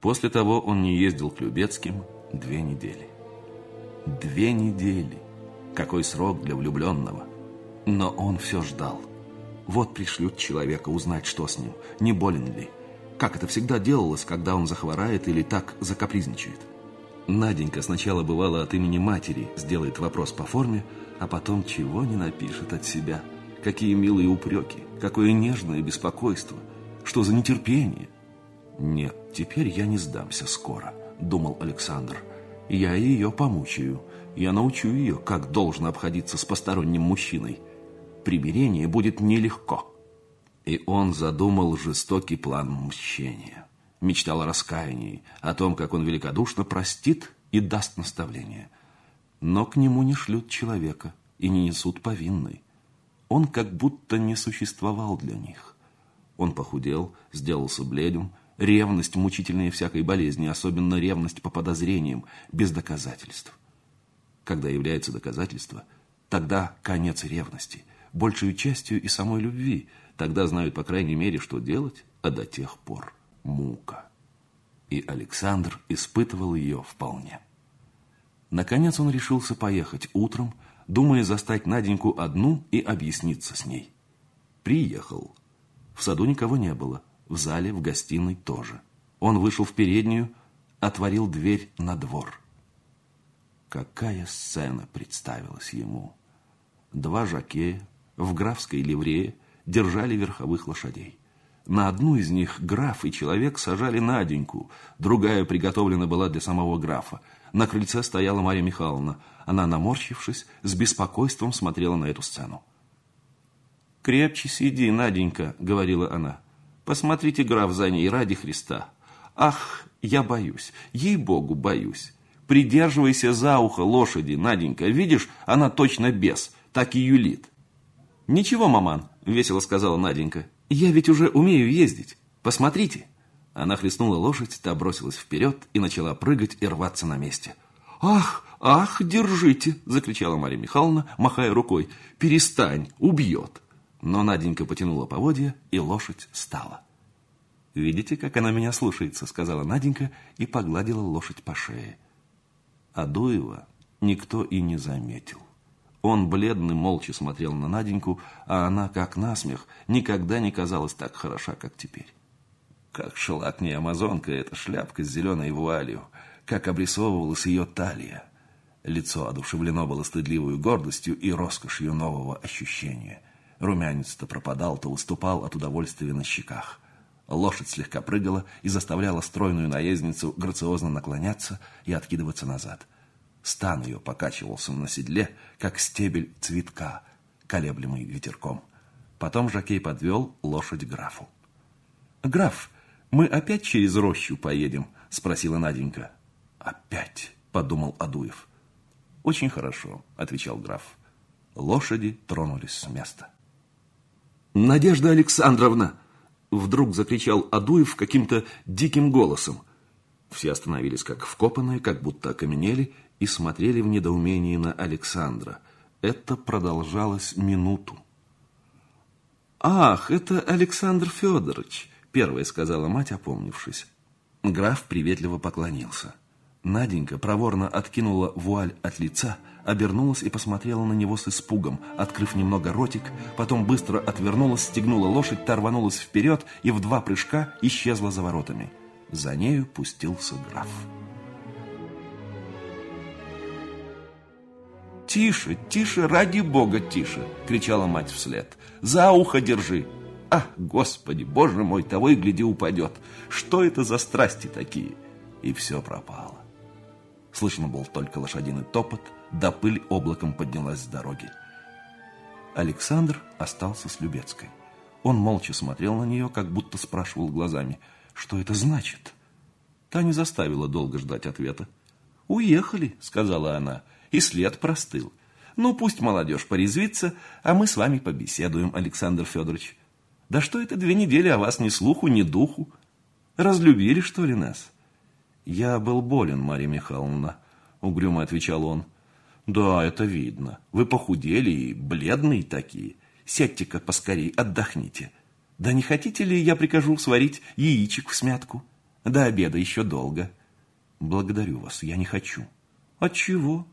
После того он не ездил к Любецким две недели. Две недели. Какой срок для влюбленного. Но он все ждал. Вот пришлют человека узнать, что с ним, не болен ли. Как это всегда делалось, когда он захворает или так закапризничает. Наденька сначала бывала от имени матери, сделает вопрос по форме, а потом чего не напишет от себя. Какие милые упреки, какое нежное беспокойство, что за нетерпение. Нет, теперь я не сдамся скоро, думал Александр. Я ее помучаю, я научу ее, как должно обходиться с посторонним мужчиной. Примирение будет нелегко. И он задумал жестокий план мщения мечтал о раскаянии, о том, как он великодушно простит и даст наставление. Но к нему не шлют человека и не несут повинной. Он как будто не существовал для них. Он похудел, сделался бледным, ревность мучительнее всякой болезни, особенно ревность по подозрениям, без доказательств. Когда является доказательство, тогда конец ревности, большей частью и самой любви, тогда знают, по крайней мере, что делать, а до тех пор мука. И Александр испытывал ее вполне. Наконец он решился поехать утром, думая застать Наденьку одну и объясниться с ней. Приехал. В саду никого не было, в зале, в гостиной тоже. Он вышел в переднюю, отворил дверь на двор. Какая сцена представилась ему! Два жакея в графской ливрее держали верховых лошадей. На одну из них граф и человек сажали Наденьку, другая приготовлена была для самого графа. На крыльце стояла Марья Михайловна. Она, наморщившись, с беспокойством смотрела на эту сцену. «Крепче сиди, Наденька», — говорила она. «Посмотрите, граф, за ней, ради Христа. Ах, я боюсь, ей-богу, боюсь. Придерживайся за ухо лошади, Наденька. Видишь, она точно бес, так и юлит». «Ничего, маман», — весело сказала Наденька. «Я ведь уже умею ездить. Посмотрите». Она хлестнула лошадь, та бросилась вперед и начала прыгать и рваться на месте. «Ах, ах, держите!» – закричала Марья Михайловна, махая рукой. «Перестань, убьет!» Но Наденька потянула поводья, и лошадь стала. «Видите, как она меня слушается?» – сказала Наденька и погладила лошадь по шее. Адуева никто и не заметил. Он, бледный, молча смотрел на Наденьку, а она, как насмех, никогда не казалась так хороша, как теперь. Как шла к ней амазонка эта шляпка с зеленой вуалью, как обрисовывалась ее талия. Лицо одушевлено было стыдливой гордостью и роскошью нового ощущения. Румянец то пропадал, то выступал от удовольствия на щеках. Лошадь слегка прыгала и заставляла стройную наездницу грациозно наклоняться и откидываться назад – Стан ее покачивался на седле, как стебель цветка, колеблемый ветерком. Потом Жакей подвел лошадь графу. «Граф, мы опять через рощу поедем?» – спросила Наденька. «Опять?» – подумал Адуев. «Очень хорошо», – отвечал граф. Лошади тронулись с места. «Надежда Александровна!» – вдруг закричал Адуев каким-то диким голосом. Все остановились как вкопанные, как будто окаменели, и смотрели в недоумении на Александра. Это продолжалось минуту. «Ах, это Александр Федорович!» – первая сказала мать, опомнившись. Граф приветливо поклонился. Наденька проворно откинула вуаль от лица, обернулась и посмотрела на него с испугом, открыв немного ротик, потом быстро отвернулась, стегнула лошадь, та рванулась вперед и в два прыжка исчезла за воротами. За нею пустился граф. «Тише, тише, ради бога, тише!» — кричала мать вслед. «За ухо держи!» «Ах, Господи, Боже мой, того и гляди упадет! Что это за страсти такие?» И все пропало. Слышно был только лошадиный топот, да пыль облаком поднялась с дороги. Александр остался с Любецкой. Он молча смотрел на нее, как будто спрашивал глазами, что это значит. Та не заставила долго ждать ответа. «Уехали», — сказала она, — и след простыл. Ну, пусть молодежь порезвится, а мы с вами побеседуем, Александр Федорович. Да что это две недели о вас ни слуху, ни духу? Разлюбили, что ли, нас? Я был болен, Марья Михайловна, угрюмо отвечал он. Да, это видно. Вы похудели и бледные такие. Сядьте-ка поскорей, отдохните. Да не хотите ли, я прикажу сварить яичек в смятку? До обеда еще долго. Благодарю вас, я не хочу. Отчего?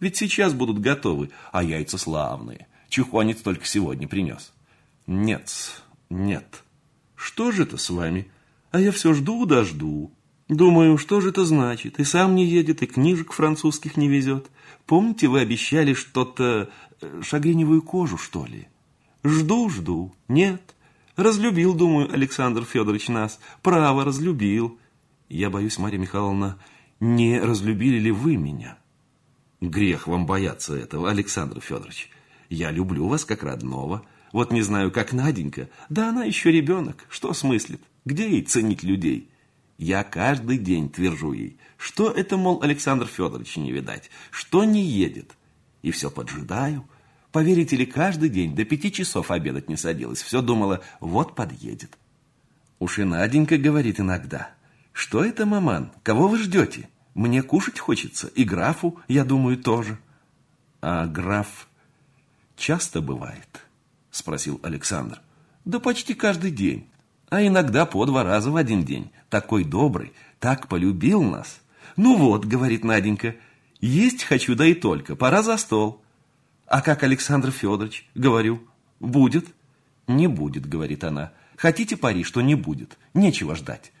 Ведь сейчас будут готовы, а яйца славные. Чухонец только сегодня принес. Нет, нет. Что же это с вами? А я все жду да жду. Думаю, что же это значит? И сам не едет, и книжек французских не везет. Помните, вы обещали что-то... Э, шагреневую кожу, что ли? Жду, жду. Нет. Разлюбил, думаю, Александр Федорович нас. Право, разлюбил. Я боюсь, Марья Михайловна, не разлюбили ли вы меня? Грех вам бояться этого, Александр Федорович. Я люблю вас как родного. Вот не знаю, как Наденька. Да она еще ребенок. Что смыслит? Где ей ценить людей? Я каждый день твержу ей, что это, мол, Александр Федорович не видать, что не едет. И все поджидаю. Поверите ли, каждый день до пяти часов обедать не садилась. Все думала, вот подъедет. Уж и Наденька говорит иногда. Что это, маман, кого вы ждете? Мне кушать хочется, и графу, я думаю, тоже. А граф часто бывает? Спросил Александр. Да почти каждый день а иногда по два раза в один день. Такой добрый, так полюбил нас. Ну вот, говорит Наденька, есть хочу, да и только, пора за стол. А как Александр Федорович? Говорю, будет. Не будет, говорит она. Хотите пари, что не будет? Нечего ждать.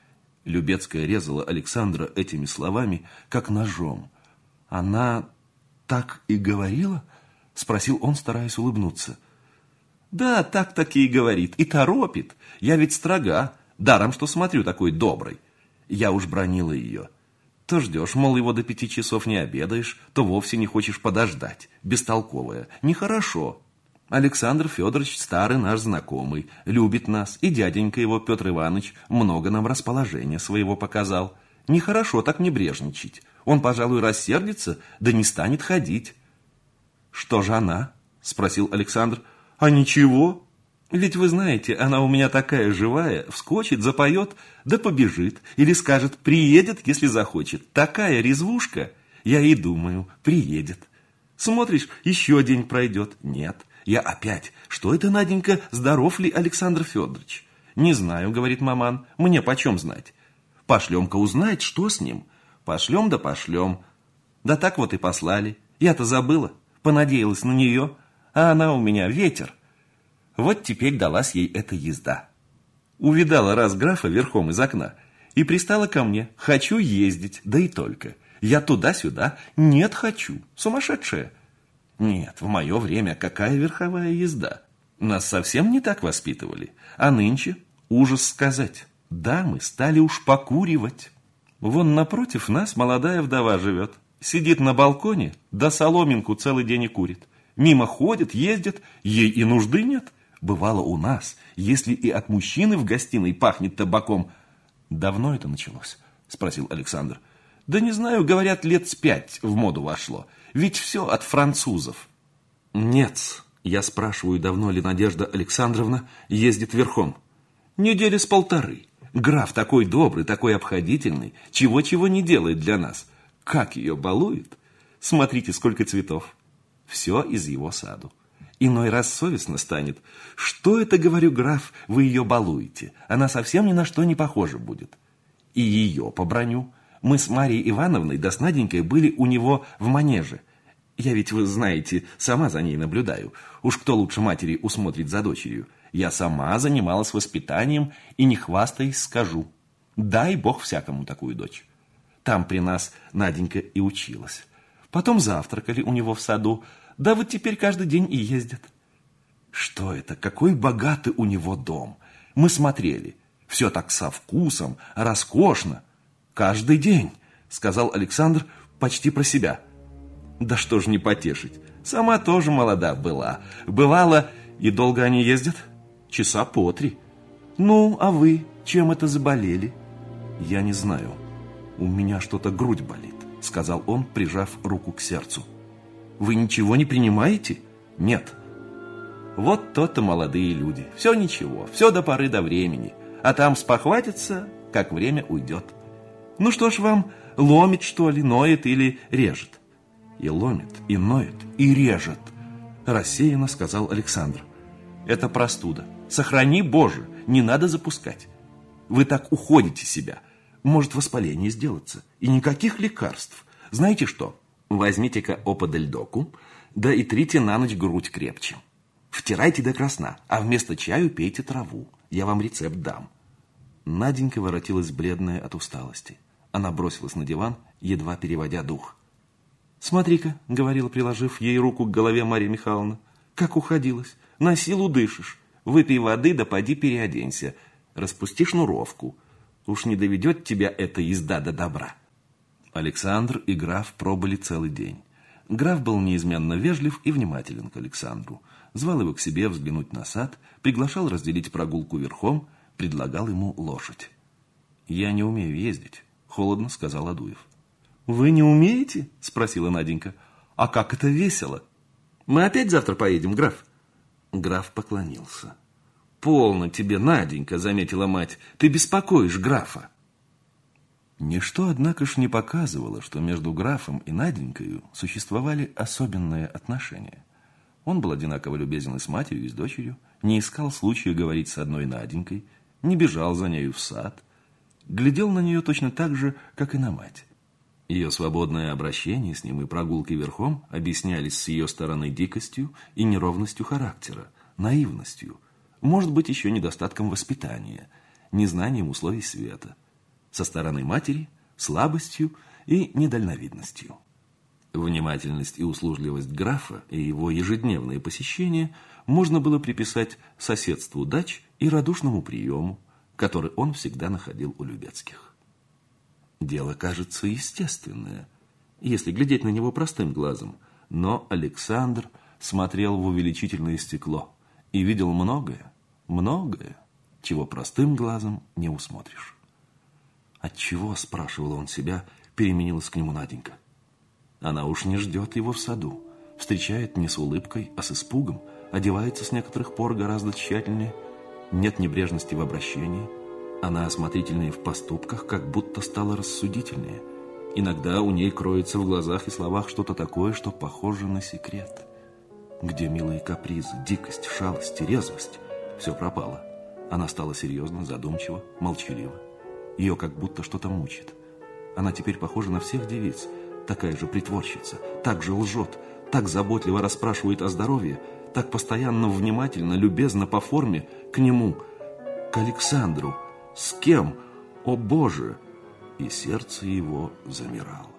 Любецкая резала Александра этими словами, как ножом. Она так и говорила? Спросил он, стараясь улыбнуться. Да, так-таки и говорит, и торопит. Я ведь строга, даром, что смотрю такой добрый. Я уж бронила ее. То ждешь, мол, его до пяти часов не обедаешь, то вовсе не хочешь подождать. Бестолковая. Нехорошо. Александр Федорович старый наш знакомый, любит нас, и дяденька его, Петр Иванович, много нам расположения своего показал. Нехорошо так небрежничать. Он, пожалуй, рассердится, да не станет ходить. «Что же она?» – спросил Александр. А ничего, ведь вы знаете, она у меня такая живая, вскочит, запоет, да побежит, или скажет «приедет, если захочет». Такая резвушка, я и думаю, приедет. Смотришь, еще день пройдет. Нет, я опять. Что это, Наденька, здоров ли Александр Федорович? Не знаю, говорит маман, мне почем знать? Пошлем-ка узнать, что с ним. Пошлем да пошлем. Да так вот и послали. Я-то забыла, понадеялась на нее, а она у меня ветер. Вот теперь далась ей эта езда. Увидала раз графа верхом из окна и пристала ко мне. Хочу ездить, да и только. Я туда-сюда. Нет, хочу. Сумасшедшая. Нет, в мое время какая верховая езда? Нас совсем не так воспитывали. А нынче, ужас сказать, дамы стали уж покуривать. Вон напротив нас молодая вдова живет. Сидит на балконе, да соломинку целый день и курит. Мимо ходит, ездит, ей и нужды нет. Бывало у нас, если и от мужчины в гостиной пахнет табаком. Давно это началось? Спросил Александр. Да не знаю, говорят, лет с пять в моду вошло. Ведь все от французов. Нет, я спрашиваю, давно ли Надежда Александровна ездит верхом. Недели с полторы. Граф такой добрый, такой обходительный, чего-чего не делает для нас. Как ее балует? Смотрите, сколько цветов. Все из его саду. Иной раз совестно станет. Что это, говорю, граф, вы ее балуете? Она совсем ни на что не похожа будет. И ее поброню. Мы с Марией Ивановной да с Наденькой были у него в манеже. Я ведь, вы знаете, сама за ней наблюдаю. Уж кто лучше матери усмотрит за дочерью. Я сама занималась воспитанием и не хвастаясь скажу. Дай бог всякому такую дочь. Там при нас Наденька и училась. Потом завтракали у него в саду. Да вот теперь каждый день и ездят. Что это? Какой богатый у него дом. Мы смотрели. Все так со вкусом, роскошно. Каждый день, сказал Александр почти про себя. Да что ж не потешить. Сама тоже молода была. Бывало, и долго они ездят? Часа по три. Ну, а вы чем это заболели? Я не знаю. У меня что-то грудь болит. — сказал он, прижав руку к сердцу. «Вы ничего не принимаете?» «Нет». Вот то-то молодые люди. Все ничего, все до поры до времени. А там спохватится, как время уйдет. Ну что ж вам, ломит, что ли, ноет или режет? И ломит, и ноет, и режет, рассеянно сказал Александр. Это простуда. Сохрани, Боже, не надо запускать. Вы так уходите себя. Может воспаление сделаться. И никаких лекарств. Знаете что? Возьмите-ка оподельдоку, да и трите на ночь грудь крепче. Втирайте до красна, а вместо чаю пейте траву. Я вам рецепт дам. Наденька воротилась бледная от усталости. Она бросилась на диван, едва переводя дух. «Смотри-ка», — говорила, приложив ей руку к голове Мария Михайловна, «как уходилась. На силу дышишь. Выпей воды, да поди переоденься. Распусти шнуровку. Уж не доведет тебя эта езда до добра». Александр и граф пробыли целый день. Граф был неизменно вежлив и внимателен к Александру. Звал его к себе взглянуть на сад, приглашал разделить прогулку верхом, предлагал ему лошадь. «Я не умею ездить», — холодно сказал Адуев. «Вы не умеете?» — спросила Наденька. «А как это весело!» «Мы опять завтра поедем, граф?» Граф поклонился. «Полно тебе, Наденька», — заметила мать. «Ты беспокоишь графа». Ничто, однако ж, не показывало, что между графом и Наденькой существовали особенные отношения. Он был одинаково любезен и с матерью, и с дочерью, не искал случая говорить с одной Наденькой, не бежал за нею в сад, глядел на нее точно так же, как и на мать. Ее свободное обращение с ним и прогулки верхом объяснялись с ее стороны дикостью и неровностью характера, наивностью, может быть, еще недостатком воспитания, незнанием условий света – со стороны матери слабостью и недальновидностью. Внимательность и услужливость графа и его ежедневные посещения можно было приписать соседству дач и радушному приему, который он всегда находил у Любецких. Дело кажется естественное, если глядеть на него простым глазом, но Александр смотрел в увеличительное стекло и видел многое, многое, чего простым глазом не усмотришь. Отчего, спрашивал он себя, переменилась к нему Наденька. Она уж не ждет его в саду, встречает не с улыбкой, а с испугом, одевается с некоторых пор гораздо тщательнее, нет небрежности в обращении, она осмотрительнее в поступках, как будто стала рассудительнее. Иногда у ней кроется в глазах и словах что-то такое, что похоже на секрет. Где милые капризы, дикость, шалость, резвость, все пропало. Она стала серьезно, задумчиво, молчалива. Ее как будто что-то мучит. Она теперь похожа на всех девиц, такая же притворщица, так же лжет, так заботливо расспрашивает о здоровье, так постоянно внимательно, любезно по форме к нему, к Александру. С кем? О Боже! И сердце его замирало.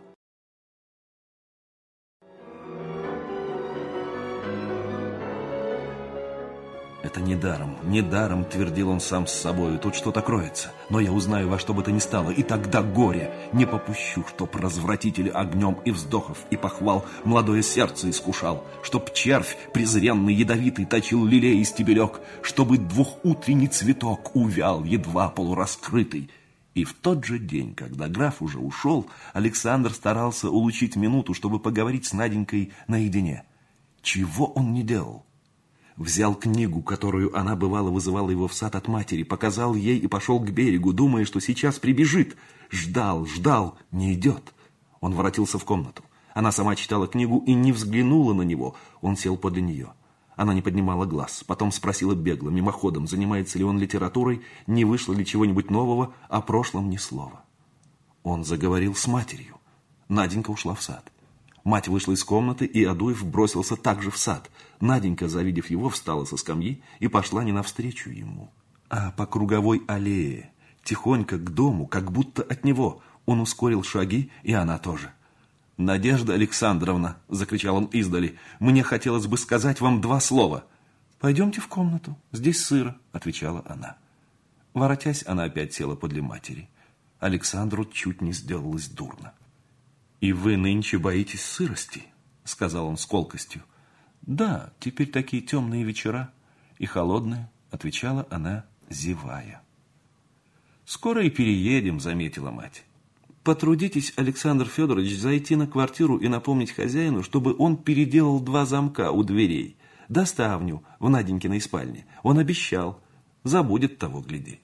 Это недаром, недаром, твердил он сам с собою, тут что-то кроется. Но я узнаю во что бы то ни стало, и тогда горе. Не попущу, чтоб развратитель огнем и вздохов, и похвал молодое сердце искушал, чтоб червь презренный, ядовитый, точил лилей и стебелек, чтобы двухутренний цветок увял, едва полураскрытый. И в тот же день, когда граф уже ушел, Александр старался улучить минуту, чтобы поговорить с Наденькой наедине. Чего он не делал? Взял книгу, которую она бывало вызывала его в сад от матери, показал ей и пошел к берегу, думая, что сейчас прибежит. Ждал, ждал, не идет. Он воротился в комнату. Она сама читала книгу и не взглянула на него. Он сел подле нее. Она не поднимала глаз. Потом спросила бегло, мимоходом, занимается ли он литературой, не вышло ли чего-нибудь нового, о прошлом ни слова. Он заговорил с матерью. Наденька ушла в сад. Мать вышла из комнаты, и Адуев бросился также в сад. Наденька, завидев его, встала со скамьи и пошла не навстречу ему, а по круговой аллее, тихонько к дому, как будто от него. Он ускорил шаги, и она тоже. «Надежда Александровна!» — закричал он издали. «Мне хотелось бы сказать вам два слова». «Пойдемте в комнату, здесь сыро», — отвечала она. Воротясь, она опять села подле матери. Александру чуть не сделалось дурно. «И вы нынче боитесь сырости?» — сказал он с колкостью. «Да, теперь такие темные вечера и холодные», — отвечала она, зевая. «Скоро и переедем», — заметила мать. «Потрудитесь, Александр Федорович, зайти на квартиру и напомнить хозяину, чтобы он переделал два замка у дверей, доставню в Наденькиной спальне. Он обещал. Забудет того, гляди.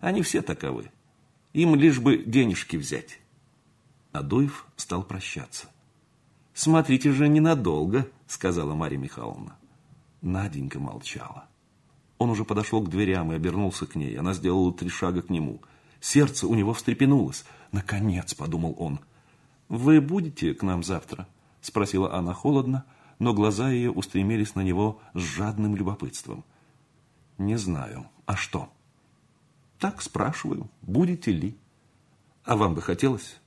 Они все таковы. Им лишь бы денежки взять». Адуев стал прощаться. «Смотрите же ненадолго», — сказала Марья Михайловна. Наденька молчала. Он уже подошел к дверям и обернулся к ней. Она сделала три шага к нему. Сердце у него встрепенулось. «Наконец!» – подумал он. «Вы будете к нам завтра?» – спросила она холодно, но глаза ее устремились на него с жадным любопытством. «Не знаю. А что?» «Так спрашиваю. Будете ли?» «А вам бы хотелось?»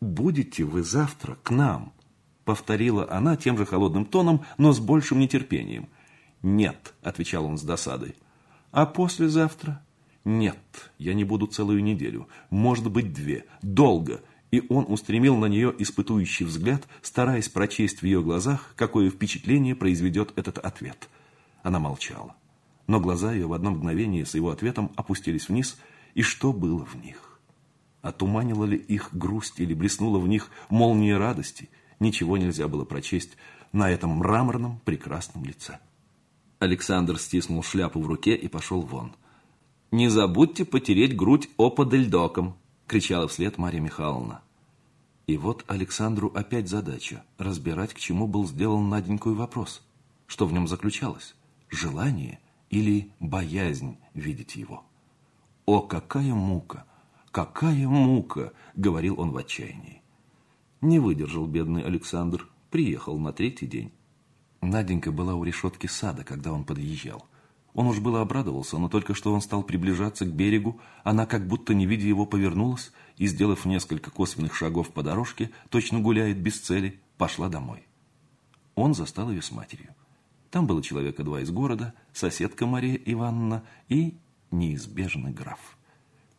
«Будете вы завтра к нам?» Повторила она тем же холодным тоном, но с большим нетерпением. «Нет», — отвечал он с досадой. «А послезавтра?» «Нет, я не буду целую неделю. Может быть, две. Долго». И он устремил на нее испытующий взгляд, стараясь прочесть в ее глазах, какое впечатление произведет этот ответ. Она молчала. Но глаза ее в одно мгновение с его ответом опустились вниз, и что было в них? Отуманила ли их грусть или блеснула в них молния радости? Ничего нельзя было прочесть на этом мраморном прекрасном лице. Александр стиснул шляпу в руке и пошел вон. «Не забудьте потереть грудь оподельдоком!» — кричала вслед Марья Михайловна. И вот Александру опять задача – разбирать, к чему был сделан Наденькую вопрос. Что в нем заключалось? Желание или боязнь видеть его? О, какая мука! «Какая мука!» — говорил он в отчаянии. Не выдержал бедный Александр, приехал на третий день. Наденька была у решетки сада, когда он подъезжал. Он уж было обрадовался, но только что он стал приближаться к берегу, она, как будто не видя его, повернулась и, сделав несколько косвенных шагов по дорожке, точно гуляет без цели, пошла домой. Он застал ее с матерью. Там было человека два из города, соседка Мария Ивановна и неизбежный граф.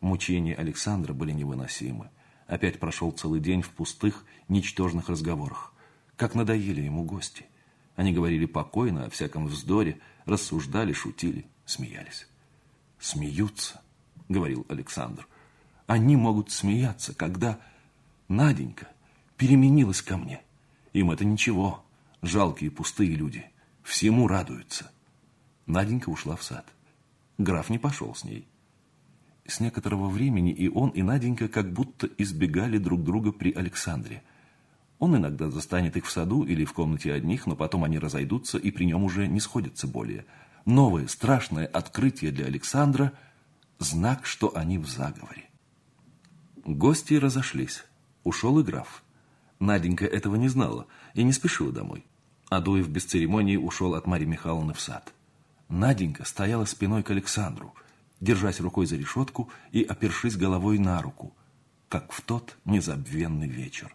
Мучения Александра были невыносимы. Опять прошел целый день в пустых, ничтожных разговорах. Как надоели ему гости. Они говорили покойно, о всяком вздоре, рассуждали, шутили, смеялись. «Смеются», — говорил Александр. «Они могут смеяться, когда Наденька переменилась ко мне. Им это ничего, жалкие пустые люди, всему радуются». Наденька ушла в сад. Граф не пошел с ней. С некоторого времени и он, и Наденька как будто избегали друг друга при Александре. Он иногда застанет их в саду или в комнате одних, но потом они разойдутся и при нем уже не сходятся более. Новое, страшное открытие для Александра – знак, что они в заговоре. Гости разошлись. Ушел и граф. Наденька этого не знала и не спешила домой. Адуев без церемонии ушел от Марьи Михайловны в сад. Наденька стояла спиной к Александру – держась рукой за решетку и опершись головой на руку, как в тот незабвенный вечер.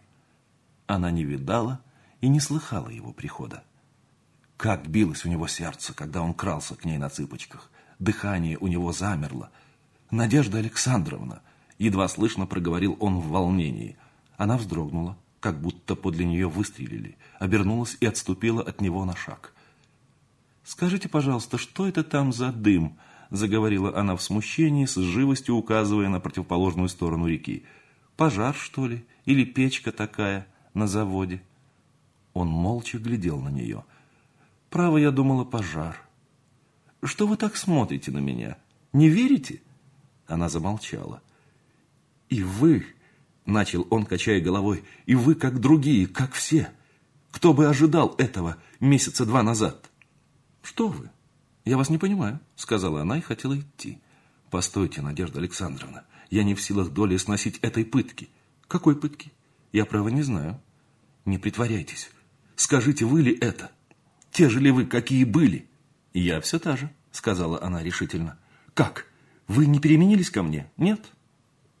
Она не видала и не слыхала его прихода. Как билось у него сердце, когда он крался к ней на цыпочках. Дыхание у него замерло. «Надежда Александровна!» Едва слышно проговорил он в волнении. Она вздрогнула, как будто подле нее выстрелили, обернулась и отступила от него на шаг. «Скажите, пожалуйста, что это там за дым?» Заговорила она в смущении, с живостью указывая на противоположную сторону реки. «Пожар, что ли? Или печка такая на заводе?» Он молча глядел на нее. «Право, я думала, пожар». «Что вы так смотрите на меня? Не верите?» Она замолчала. «И вы...» — начал он, качая головой. «И вы, как другие, как все. Кто бы ожидал этого месяца два назад?» «Что вы? «Я вас не понимаю», — сказала она и хотела идти. «Постойте, Надежда Александровна, я не в силах доли сносить этой пытки». «Какой пытки?» «Я, право, не знаю». «Не притворяйтесь. Скажите, вы ли это? Те же ли вы, какие были?» «Я все та же», — сказала она решительно. «Как? Вы не переменились ко мне? Нет?»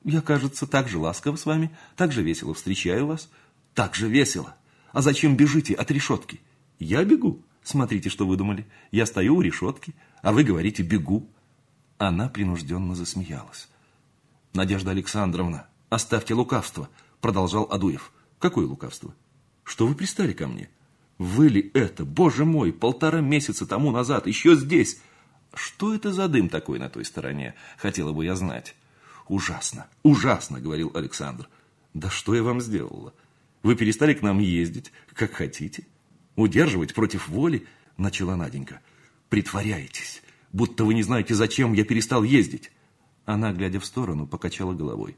«Я, кажется, так же ласково с вами, так же весело встречаю вас». «Так же весело? А зачем бежите от решетки?» «Я бегу. Смотрите, что выдумали. Я стою у решетки, а вы говорите «бегу». Она принужденно засмеялась. «Надежда Александровна, оставьте лукавство», продолжал Адуев. «Какое лукавство? Что вы пристали ко мне? Вы ли это, боже мой, полтора месяца тому назад, еще здесь? Что это за дым такой на той стороне? Хотела бы я знать». «Ужасно, ужасно», — говорил Александр. «Да что я вам сделала? Вы перестали к нам ездить, как хотите?» Удерживать против воли, начала Наденька. Притворяетесь, будто вы не знаете, зачем я перестал ездить. Она, глядя в сторону, покачала головой.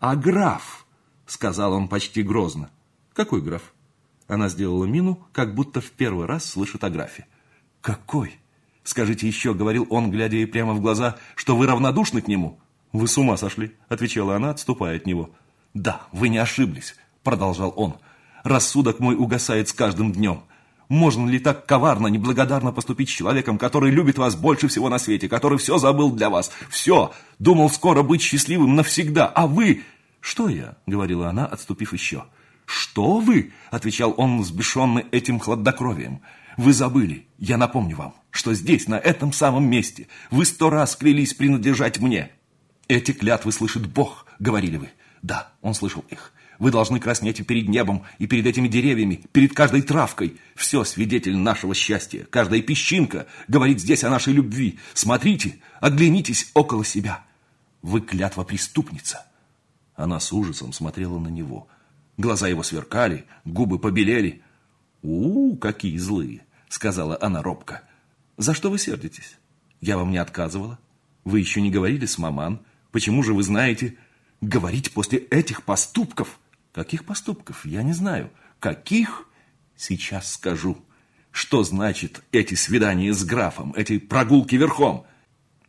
А граф, сказал он почти грозно. Какой граф? Она сделала мину, как будто в первый раз слышит о графе. Какой? Скажите еще, говорил он, глядя ей прямо в глаза, что вы равнодушны к нему? «Вы с ума сошли», — отвечала она, отступая от него. «Да, вы не ошиблись», — продолжал он. «Рассудок мой угасает с каждым днем. Можно ли так коварно, неблагодарно поступить с человеком, который любит вас больше всего на свете, который все забыл для вас, все, думал скоро быть счастливым навсегда, а вы...» «Что я?» — говорила она, отступив еще. «Что вы?» — отвечал он, взбешенный этим хладнокровием. «Вы забыли, я напомню вам, что здесь, на этом самом месте, вы сто раз клялись принадлежать мне. Эти клятвы слышит Бог, говорили вы. Да, он слышал их. Вы должны краснеть перед небом, и перед этими деревьями, перед каждой травкой. Все свидетель нашего счастья. Каждая песчинка говорит здесь о нашей любви. Смотрите, оглянитесь около себя. Вы клятва преступница. Она с ужасом смотрела на него. Глаза его сверкали, губы побелели. «У, какие злые!» — сказала она робко. «За что вы сердитесь? Я вам не отказывала. Вы еще не говорили с маман. Почему же вы знаете...» говорить после этих поступков? Каких поступков? Я не знаю. Каких? Сейчас скажу. Что значит эти свидания с графом, эти прогулки верхом?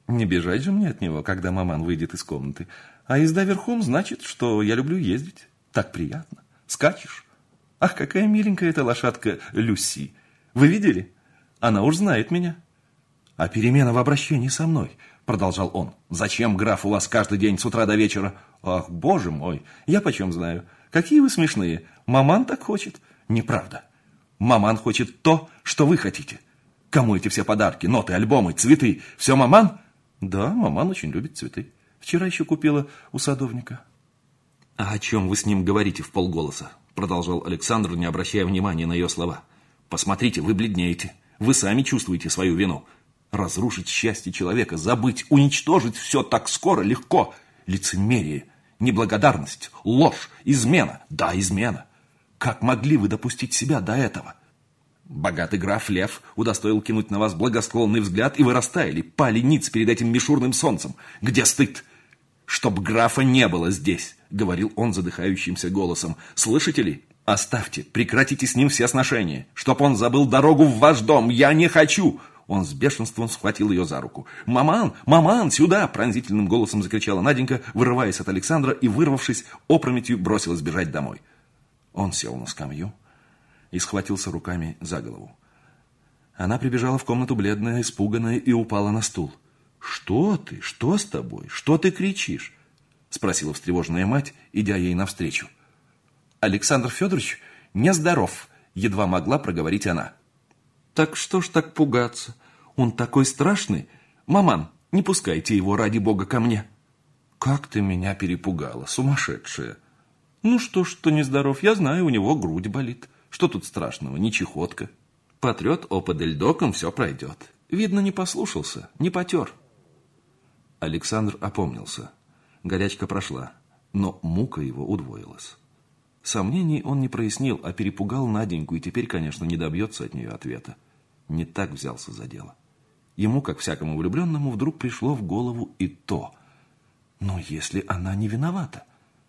Не бежать же мне от него, когда маман выйдет из комнаты. А езда верхом значит, что я люблю ездить. Так приятно. Скачешь. Ах, какая миленькая эта лошадка Люси. Вы видели? Она уж знает меня. А перемена в обращении со мной, продолжал он. Зачем граф у вас каждый день с утра до вечера? Ах, боже мой, я почем знаю. Какие вы смешные. Маман так хочет. Неправда. Маман хочет то, что вы хотите. Кому эти все подарки, ноты, альбомы, цветы? Все маман? Да, маман очень любит цветы. Вчера еще купила у садовника. А о чем вы с ним говорите в полголоса? Продолжал Александр, не обращая внимания на ее слова. Посмотрите, вы бледнеете. Вы сами чувствуете свою вину. Разрушить счастье человека, забыть, уничтожить все так скоро, легко – лицемерие, неблагодарность, ложь, измена. Да, измена. Как могли вы допустить себя до этого? Богатый граф Лев удостоил кинуть на вас благосклонный взгляд, и вы растаяли, пали ниц перед этим мишурным солнцем. Где стыд? Чтоб графа не было здесь, говорил он задыхающимся голосом. Слышите ли? Оставьте, прекратите с ним все сношения. Чтоб он забыл дорогу в ваш дом. Я не хочу. Он с бешенством схватил ее за руку. «Маман! Маман! Сюда!» Пронзительным голосом закричала Наденька, вырываясь от Александра и, вырвавшись, опрометью бросилась бежать домой. Он сел на скамью и схватился руками за голову. Она прибежала в комнату бледная, испуганная и упала на стул. «Что ты? Что с тобой? Что ты кричишь?» Спросила встревоженная мать, идя ей навстречу. «Александр Федорович нездоров», едва могла проговорить она. Так что ж так пугаться? Он такой страшный. Маман, не пускайте его, ради бога, ко мне. Как ты меня перепугала, сумасшедшая. Ну что ж, что нездоров, я знаю, у него грудь болит. Что тут страшного, не чехотка. Потрет опадель доком, все пройдет. Видно, не послушался, не потер. Александр опомнился. Горячка прошла, но мука его удвоилась. Сомнений он не прояснил, а перепугал Наденьку и теперь, конечно, не добьется от нее ответа не так взялся за дело. Ему, как всякому влюбленному, вдруг пришло в голову и то. Но если она не виновата?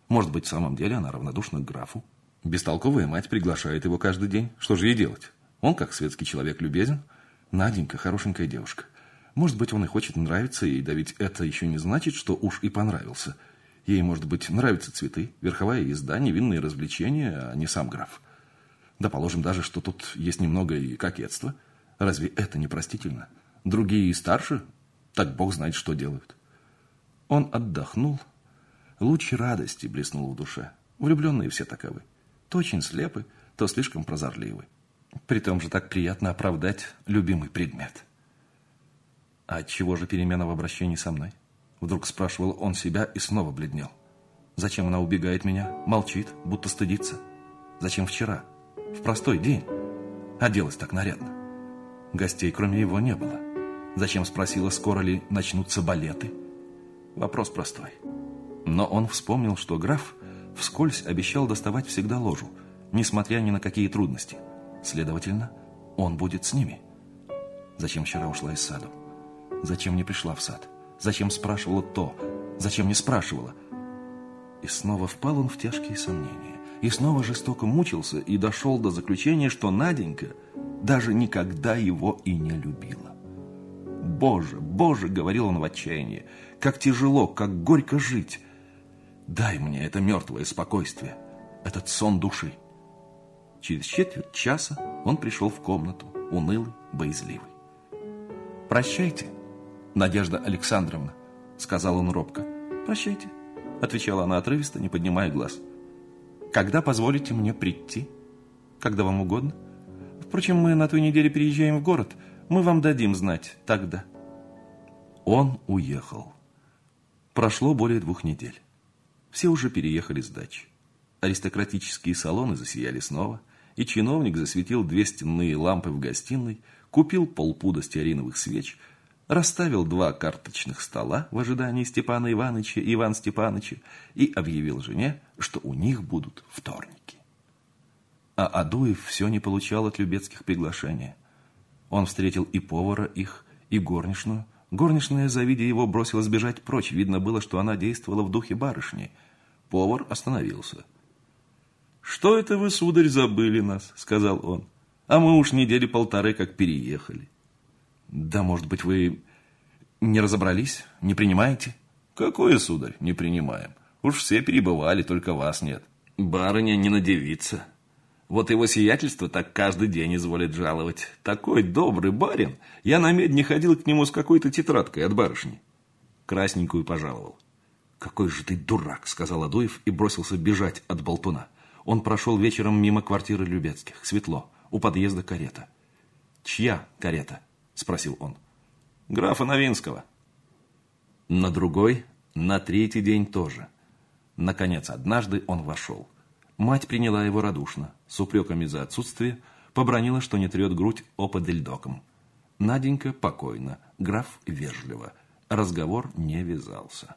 Может быть, в самом деле она равнодушна к графу? Бестолковая мать приглашает его каждый день. Что же ей делать? Он, как светский человек, любезен. Наденька хорошенькая девушка. Может быть, он и хочет нравиться ей, да ведь это еще не значит, что уж и понравился. Ей, может быть, нравятся цветы, верховая езда, невинные развлечения, а не сам граф. Да положим даже, что тут есть немного и кокетства – Разве это непростительно? Другие и старше, так бог знает, что делают. Он отдохнул. Луч радости блеснул в душе. Влюбленные все таковы. То очень слепы, то слишком прозорливы. При том же так приятно оправдать любимый предмет. «А чего же перемена в обращении со мной?» Вдруг спрашивал он себя и снова бледнел. «Зачем она убегает меня? Молчит, будто стыдится. Зачем вчера? В простой день. Оделась так нарядно. Гостей, кроме его, не было. Зачем спросила, скоро ли начнутся балеты? Вопрос простой. Но он вспомнил, что граф вскользь обещал доставать всегда ложу, несмотря ни на какие трудности. Следовательно, он будет с ними. Зачем вчера ушла из сада? Зачем не пришла в сад? Зачем спрашивала то? Зачем не спрашивала? И снова впал он в тяжкие сомнения. И снова жестоко мучился и дошел до заключения, что Наденька – даже никогда его и не любила. «Боже, Боже!» — говорил он в отчаянии. как тяжело, как горько жить. Дай мне это мертвое спокойствие, этот сон души. Через четверть часа он пришел в комнату, унылый, боязливый. «Прощайте, Надежда Александровна», — сказал он робко. «Прощайте», — отвечала она отрывисто, не поднимая глаз. «Когда позволите мне прийти? Когда вам угодно? Впрочем, мы на той неделе переезжаем в город. Мы вам дадим знать тогда». Он уехал. Прошло более двух недель. Все уже переехали с дач. Аристократические салоны засияли снова, и чиновник засветил две стенные лампы в гостиной, купил полпуда стеариновых свеч, расставил два карточных стола в ожидании Степана Ивановича и Ивана Степановича и объявил жене, что у них будут вторники. А Адуев все не получал от Любецких приглашения. Он встретил и повара их, и горничную. Горничная, завидя его, бросилась бежать прочь. Видно было, что она действовала в духе барышни. Повар остановился. «Что это вы, сударь, забыли нас?» — сказал он. «А мы уж недели полторы как переехали». Да, может быть, вы не разобрались, не принимаете? Какое, сударь, не принимаем? Уж все перебывали, только вас нет. Барыня не надевится. Вот его сиятельство так каждый день изволит жаловать. Такой добрый барин. Я на медне ходил к нему с какой-то тетрадкой от барышни. Красненькую пожаловал. «Какой же ты дурак!» — сказал Адуев и бросился бежать от болтуна. Он прошел вечером мимо квартиры Любецких. Светло. У подъезда карета. «Чья карета?» спросил он. Графа Новинского. На другой, на третий день тоже. Наконец, однажды он вошел. Мать приняла его радушно, с упреками за отсутствие, побронила, что не трет грудь оподельдоком. Наденька покойно, граф вежливо. Разговор не вязался.